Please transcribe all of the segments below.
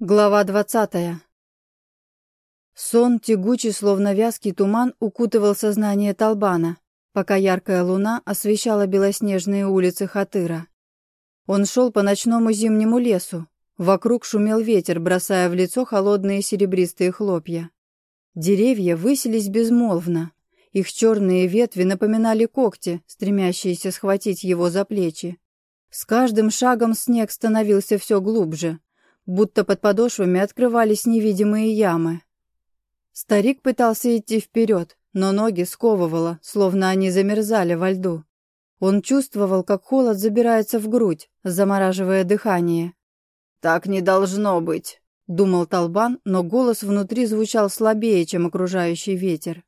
Глава двадцатая. Сон, тягучий, словно вязкий туман, укутывал сознание Талбана, пока яркая луна освещала белоснежные улицы Хатыра. Он шел по ночному зимнему лесу. Вокруг шумел ветер, бросая в лицо холодные серебристые хлопья. Деревья высились безмолвно. Их черные ветви напоминали когти, стремящиеся схватить его за плечи. С каждым шагом снег становился все глубже, будто под подошвами открывались невидимые ямы. Старик пытался идти вперед, но ноги сковывало, словно они замерзали во льду. Он чувствовал, как холод забирается в грудь, замораживая дыхание. «Так не должно быть», — думал Толбан, но голос внутри звучал слабее, чем окружающий ветер.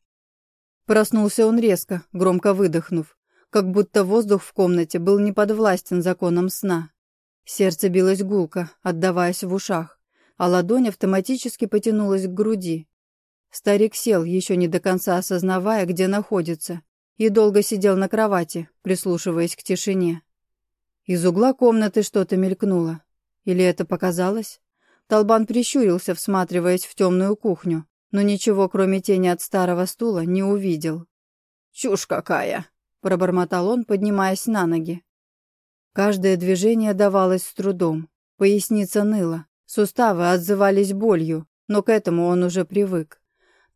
Проснулся он резко, громко выдохнув, как будто воздух в комнате был не подвластен законам сна. Сердце билось гулко, отдаваясь в ушах, а ладонь автоматически потянулась к груди. Старик сел, еще не до конца осознавая, где находится, и долго сидел на кровати, прислушиваясь к тишине. Из угла комнаты что-то мелькнуло. Или это показалось? Толбан прищурился, всматриваясь в темную кухню, но ничего, кроме тени от старого стула, не увидел. «Чушь какая!» — пробормотал он, поднимаясь на ноги. Каждое движение давалось с трудом. Поясница ныла, суставы отзывались болью, но к этому он уже привык.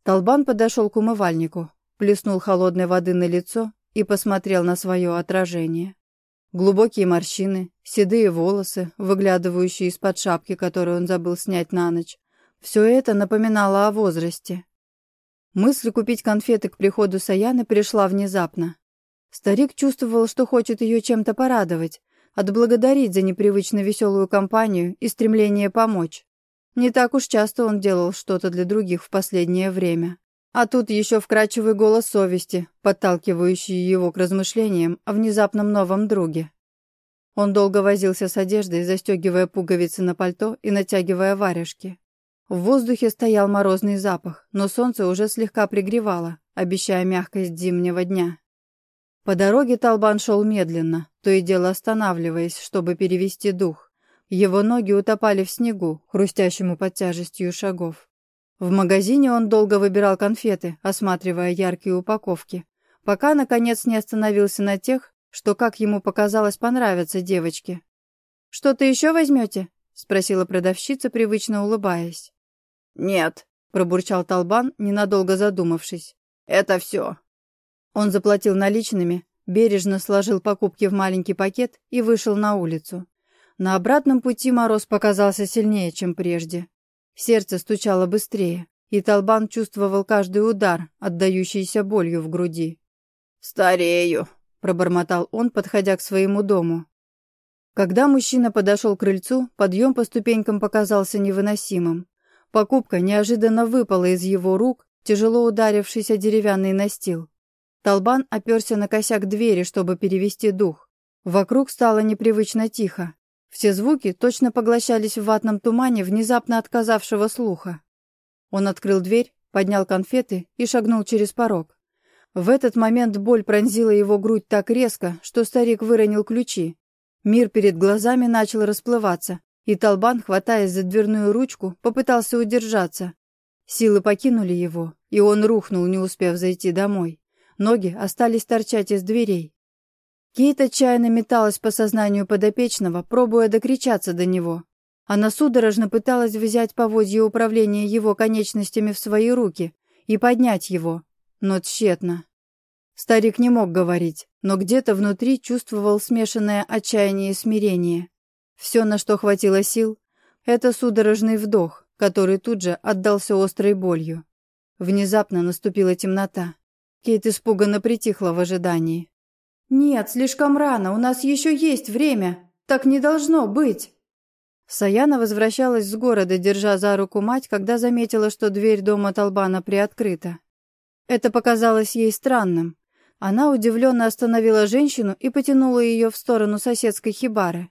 Толбан подошел к умывальнику, плеснул холодной воды на лицо и посмотрел на свое отражение. Глубокие морщины, седые волосы, выглядывающие из-под шапки, которую он забыл снять на ночь. Все это напоминало о возрасте. Мысль купить конфеты к приходу Саяны пришла внезапно. Старик чувствовал, что хочет ее чем-то порадовать, отблагодарить за непривычно веселую компанию и стремление помочь. Не так уж часто он делал что-то для других в последнее время. А тут еще вкрадчивый голос совести, подталкивающий его к размышлениям о внезапном новом друге. Он долго возился с одеждой, застегивая пуговицы на пальто и натягивая варежки. В воздухе стоял морозный запах, но солнце уже слегка пригревало, обещая мягкость зимнего дня. По дороге Талбан шел медленно, то и дело останавливаясь, чтобы перевести дух. Его ноги утопали в снегу, хрустящему под тяжестью шагов. В магазине он долго выбирал конфеты, осматривая яркие упаковки, пока, наконец, не остановился на тех, что, как ему показалось, понравятся девочке. «Что-то еще возьмете?» — спросила продавщица, привычно улыбаясь. «Нет», — пробурчал Талбан, ненадолго задумавшись. «Это все». Он заплатил наличными, бережно сложил покупки в маленький пакет и вышел на улицу. На обратном пути мороз показался сильнее, чем прежде. Сердце стучало быстрее, и Толбан чувствовал каждый удар, отдающийся болью в груди. «Старею», — пробормотал он, подходя к своему дому. Когда мужчина подошел к крыльцу, подъем по ступенькам показался невыносимым. Покупка неожиданно выпала из его рук, тяжело ударившись о деревянный настил. Толбан оперся на косяк двери, чтобы перевести дух. Вокруг стало непривычно тихо. Все звуки точно поглощались в ватном тумане внезапно отказавшего слуха. Он открыл дверь, поднял конфеты и шагнул через порог. В этот момент боль пронзила его грудь так резко, что старик выронил ключи. Мир перед глазами начал расплываться, и Толбан, хватаясь за дверную ручку, попытался удержаться. Силы покинули его, и он рухнул, не успев зайти домой. Ноги остались торчать из дверей. Кейт отчаянно металась по сознанию подопечного, пробуя докричаться до него. Она судорожно пыталась взять поводье управления его конечностями в свои руки и поднять его, но тщетно. Старик не мог говорить, но где-то внутри чувствовал смешанное отчаяние и смирение. Все, на что хватило сил, это судорожный вдох, который тут же отдался острой болью. Внезапно наступила темнота. Кейт испуганно притихла в ожидании. «Нет, слишком рано, у нас еще есть время. Так не должно быть!» Саяна возвращалась с города, держа за руку мать, когда заметила, что дверь дома Толбана приоткрыта. Это показалось ей странным. Она удивленно остановила женщину и потянула ее в сторону соседской хибары.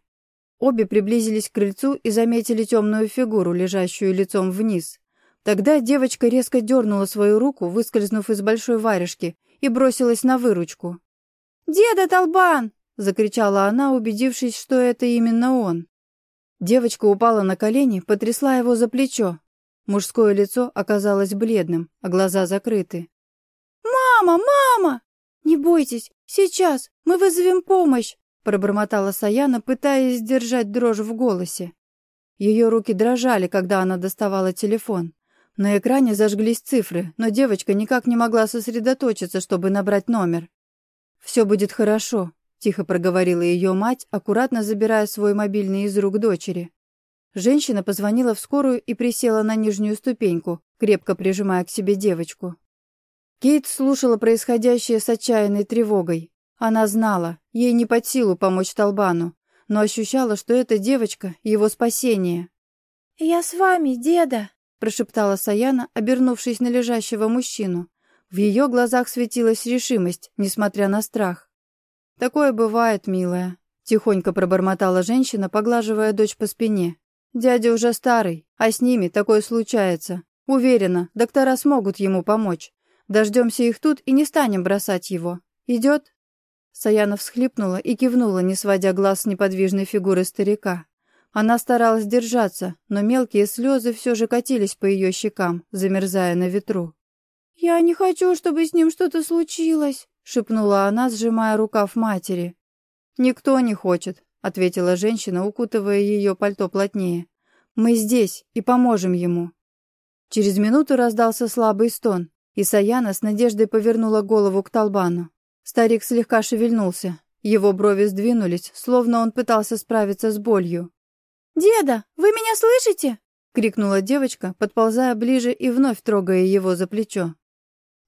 Обе приблизились к крыльцу и заметили темную фигуру, лежащую лицом вниз. Тогда девочка резко дернула свою руку, выскользнув из большой варежки, и бросилась на выручку. «Деда Толбан!» — закричала она, убедившись, что это именно он. Девочка упала на колени, потрясла его за плечо. Мужское лицо оказалось бледным, а глаза закрыты. «Мама! Мама! Не бойтесь, сейчас, мы вызовем помощь!» пробормотала Саяна, пытаясь сдержать дрожь в голосе. Ее руки дрожали, когда она доставала телефон. На экране зажглись цифры, но девочка никак не могла сосредоточиться, чтобы набрать номер. «Все будет хорошо», — тихо проговорила ее мать, аккуратно забирая свой мобильный из рук дочери. Женщина позвонила в скорую и присела на нижнюю ступеньку, крепко прижимая к себе девочку. Кейт слушала происходящее с отчаянной тревогой. Она знала, ей не под силу помочь Толбану, но ощущала, что эта девочка — его спасение. «Я с вами, деда», — прошептала Саяна, обернувшись на лежащего мужчину. В ее глазах светилась решимость, несмотря на страх. «Такое бывает, милая», — тихонько пробормотала женщина, поглаживая дочь по спине. «Дядя уже старый, а с ними такое случается. Уверена, доктора смогут ему помочь. Дождемся их тут и не станем бросать его. Идет?» Саяна всхлипнула и кивнула, не сводя глаз с неподвижной фигуры старика. Она старалась держаться, но мелкие слезы все же катились по ее щекам, замерзая на ветру. «Я не хочу, чтобы с ним что-то случилось», — шепнула она, сжимая рукав матери. «Никто не хочет», — ответила женщина, укутывая ее пальто плотнее. «Мы здесь и поможем ему». Через минуту раздался слабый стон, и Саяна с надеждой повернула голову к Толбану. Старик слегка шевельнулся. Его брови сдвинулись, словно он пытался справиться с болью. «Деда, вы меня слышите?» — крикнула девочка, подползая ближе и вновь трогая его за плечо.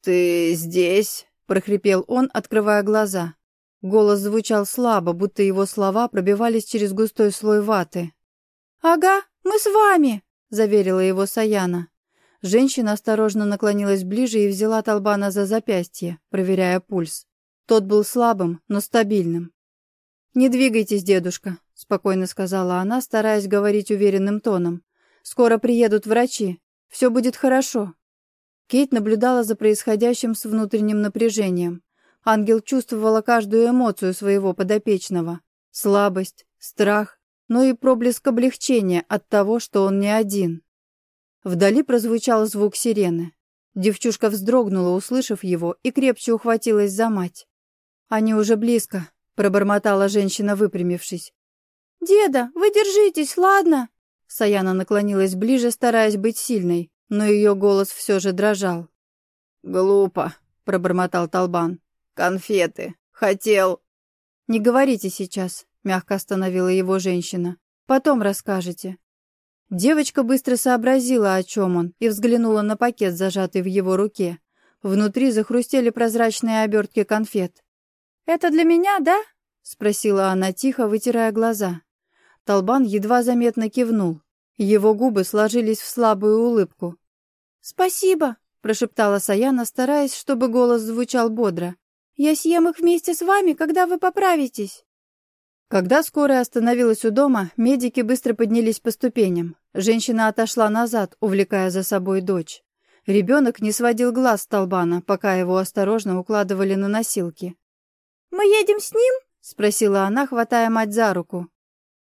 «Ты здесь?» — прохрипел он, открывая глаза. Голос звучал слабо, будто его слова пробивались через густой слой ваты. «Ага, мы с вами!» — заверила его Саяна. Женщина осторожно наклонилась ближе и взяла Толбана за запястье, проверяя пульс. Тот был слабым, но стабильным. «Не двигайтесь, дедушка», — спокойно сказала она, стараясь говорить уверенным тоном. «Скоро приедут врачи. Все будет хорошо». Кейт наблюдала за происходящим с внутренним напряжением. Ангел чувствовала каждую эмоцию своего подопечного. Слабость, страх, но и проблеск облегчения от того, что он не один. Вдали прозвучал звук сирены. Девчушка вздрогнула, услышав его, и крепче ухватилась за мать. «Они уже близко», — пробормотала женщина, выпрямившись. «Деда, вы держитесь, ладно?» Саяна наклонилась ближе, стараясь быть сильной, но ее голос все же дрожал. «Глупо», — пробормотал Толбан. «Конфеты. Хотел...» «Не говорите сейчас», — мягко остановила его женщина. «Потом расскажете». Девочка быстро сообразила, о чем он, и взглянула на пакет, зажатый в его руке. Внутри захрустели прозрачные обертки конфет. «Это для меня, да?» — спросила она тихо, вытирая глаза. Толбан едва заметно кивнул. Его губы сложились в слабую улыбку. «Спасибо», — прошептала Саяна, стараясь, чтобы голос звучал бодро. «Я съем их вместе с вами, когда вы поправитесь». Когда скорая остановилась у дома, медики быстро поднялись по ступеням. Женщина отошла назад, увлекая за собой дочь. Ребенок не сводил глаз с Толбана, пока его осторожно укладывали на носилки. «Мы едем с ним?» — спросила она, хватая мать за руку.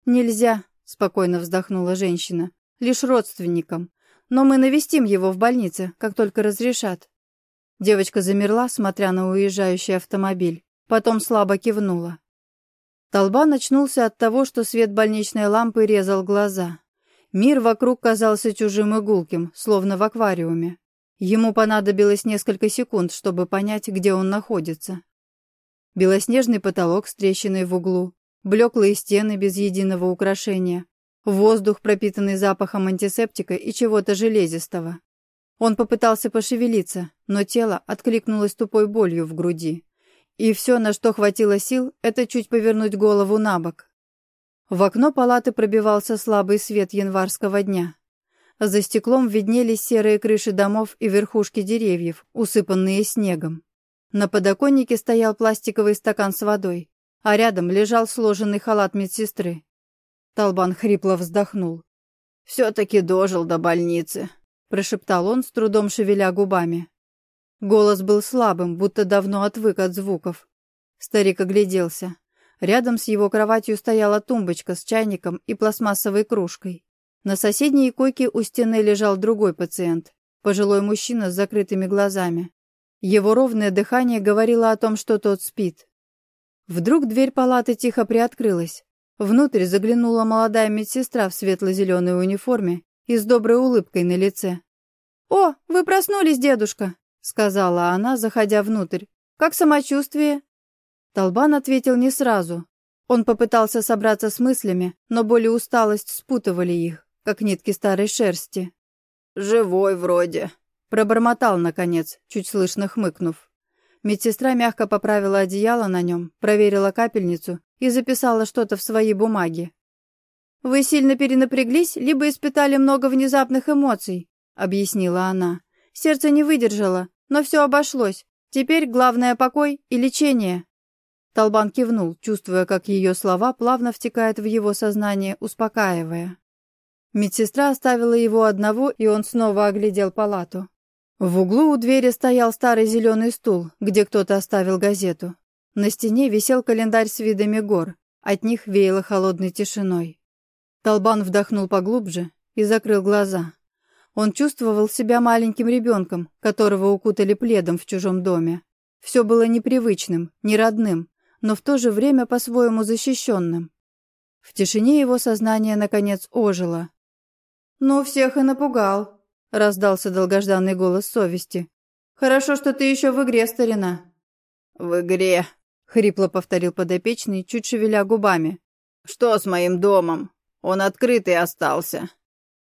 «Нельзя», — спокойно вздохнула женщина, — «лишь родственникам. Но мы навестим его в больнице, как только разрешат». Девочка замерла, смотря на уезжающий автомобиль, потом слабо кивнула. Толба начнулся от того, что свет больничной лампы резал глаза. Мир вокруг казался чужим и гулким, словно в аквариуме. Ему понадобилось несколько секунд, чтобы понять, где он находится. Белоснежный потолок с трещиной в углу, блеклые стены без единого украшения, воздух, пропитанный запахом антисептика и чего-то железистого. Он попытался пошевелиться, но тело откликнулось тупой болью в груди. И все, на что хватило сил, это чуть повернуть голову на бок. В окно палаты пробивался слабый свет январского дня. За стеклом виднелись серые крыши домов и верхушки деревьев, усыпанные снегом. На подоконнике стоял пластиковый стакан с водой, а рядом лежал сложенный халат медсестры. Толбан хрипло вздохнул. «Все-таки дожил до больницы», — прошептал он, с трудом шевеля губами. Голос был слабым, будто давно отвык от звуков. Старик огляделся. Рядом с его кроватью стояла тумбочка с чайником и пластмассовой кружкой. На соседней койке у стены лежал другой пациент, пожилой мужчина с закрытыми глазами. Его ровное дыхание говорило о том, что тот спит. Вдруг дверь палаты тихо приоткрылась. Внутрь заглянула молодая медсестра в светло-зеленой униформе и с доброй улыбкой на лице. «О, вы проснулись, дедушка!» — сказала она, заходя внутрь. «Как самочувствие?» Толбан ответил не сразу. Он попытался собраться с мыслями, но боль и усталость спутывали их как нитки старой шерсти. «Живой вроде», — пробормотал, наконец, чуть слышно хмыкнув. Медсестра мягко поправила одеяло на нем, проверила капельницу и записала что-то в свои бумаги. «Вы сильно перенапряглись, либо испытали много внезапных эмоций», — объяснила она. «Сердце не выдержало, но все обошлось. Теперь главное покой и лечение». Толбан кивнул, чувствуя, как ее слова плавно втекают в его сознание, успокаивая. Медсестра оставила его одного, и он снова оглядел палату. В углу у двери стоял старый зеленый стул, где кто-то оставил газету. На стене висел календарь с видами гор, от них веяло холодной тишиной. Толбан вдохнул поглубже и закрыл глаза. Он чувствовал себя маленьким ребенком, которого укутали пледом в чужом доме. Все было непривычным, неродным, но в то же время по-своему защищенным. В тишине его сознание, наконец, ожило. «Ну, всех и напугал», — раздался долгожданный голос совести. «Хорошо, что ты еще в игре, старина». «В игре», — хрипло повторил подопечный, чуть шевеля губами. «Что с моим домом? Он открытый остался».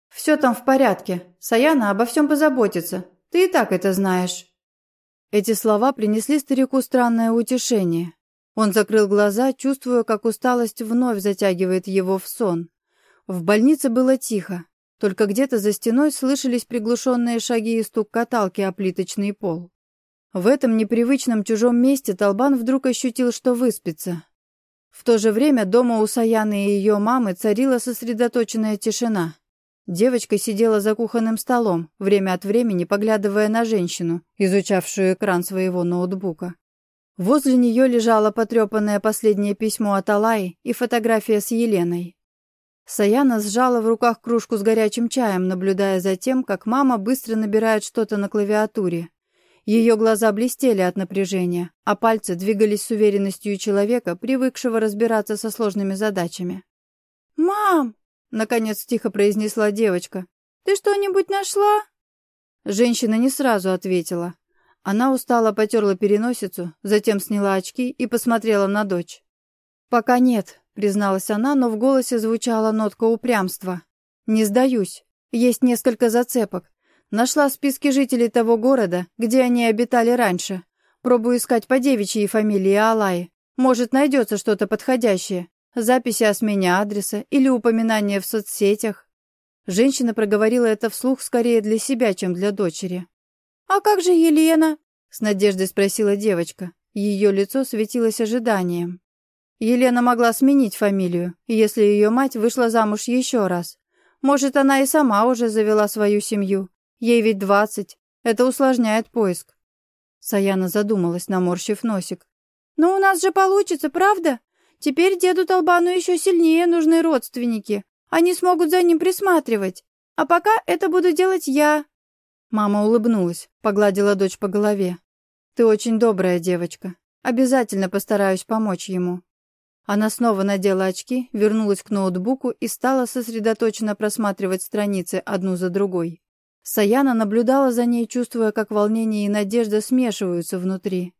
«Все там в порядке. Саяна обо всем позаботится. Ты и так это знаешь». Эти слова принесли старику странное утешение. Он закрыл глаза, чувствуя, как усталость вновь затягивает его в сон. В больнице было тихо. Только где-то за стеной слышались приглушенные шаги и стук каталки о плиточный пол. В этом непривычном чужом месте Толбан вдруг ощутил, что выспится. В то же время дома у Саяны и ее мамы царила сосредоточенная тишина. Девочка сидела за кухонным столом, время от времени поглядывая на женщину, изучавшую экран своего ноутбука. Возле нее лежало потрепанное последнее письмо от Алаи и фотография с Еленой. Саяна сжала в руках кружку с горячим чаем, наблюдая за тем, как мама быстро набирает что-то на клавиатуре. Ее глаза блестели от напряжения, а пальцы двигались с уверенностью человека, привыкшего разбираться со сложными задачами. «Мам!» — наконец тихо произнесла девочка. «Ты что-нибудь нашла?» Женщина не сразу ответила. Она устало потерла переносицу, затем сняла очки и посмотрела на дочь. «Пока нет», призналась она, но в голосе звучала нотка упрямства. «Не сдаюсь. Есть несколько зацепок. Нашла списки жителей того города, где они обитали раньше. Пробую искать по девичьей фамилии Алай. Может, найдется что-то подходящее. Записи о смене адреса или упоминания в соцсетях». Женщина проговорила это вслух скорее для себя, чем для дочери. «А как же Елена?» — с надеждой спросила девочка. Ее лицо светилось ожиданием. Елена могла сменить фамилию, если ее мать вышла замуж еще раз. Может, она и сама уже завела свою семью. Ей ведь двадцать. Это усложняет поиск. Саяна задумалась, наморщив носик. «Но у нас же получится, правда? Теперь деду Толбану еще сильнее нужны родственники. Они смогут за ним присматривать. А пока это буду делать я». Мама улыбнулась, погладила дочь по голове. «Ты очень добрая девочка. Обязательно постараюсь помочь ему». Она снова надела очки, вернулась к ноутбуку и стала сосредоточенно просматривать страницы одну за другой. Саяна наблюдала за ней, чувствуя, как волнение и надежда смешиваются внутри.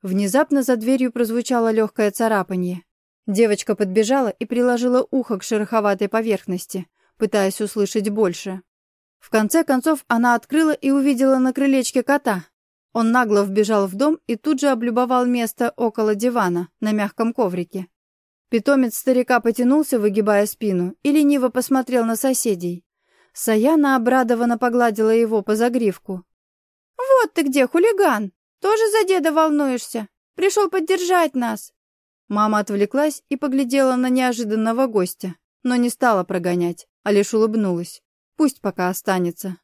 Внезапно за дверью прозвучало легкое царапанье. Девочка подбежала и приложила ухо к шероховатой поверхности, пытаясь услышать больше. В конце концов она открыла и увидела на крылечке кота, он нагло вбежал в дом и тут же облюбовал место около дивана на мягком коврике. Питомец старика потянулся, выгибая спину, и лениво посмотрел на соседей. Саяна обрадованно погладила его по загривку. «Вот ты где, хулиган! Тоже за деда волнуешься? Пришел поддержать нас!» Мама отвлеклась и поглядела на неожиданного гостя, но не стала прогонять, а лишь улыбнулась. Пусть пока останется.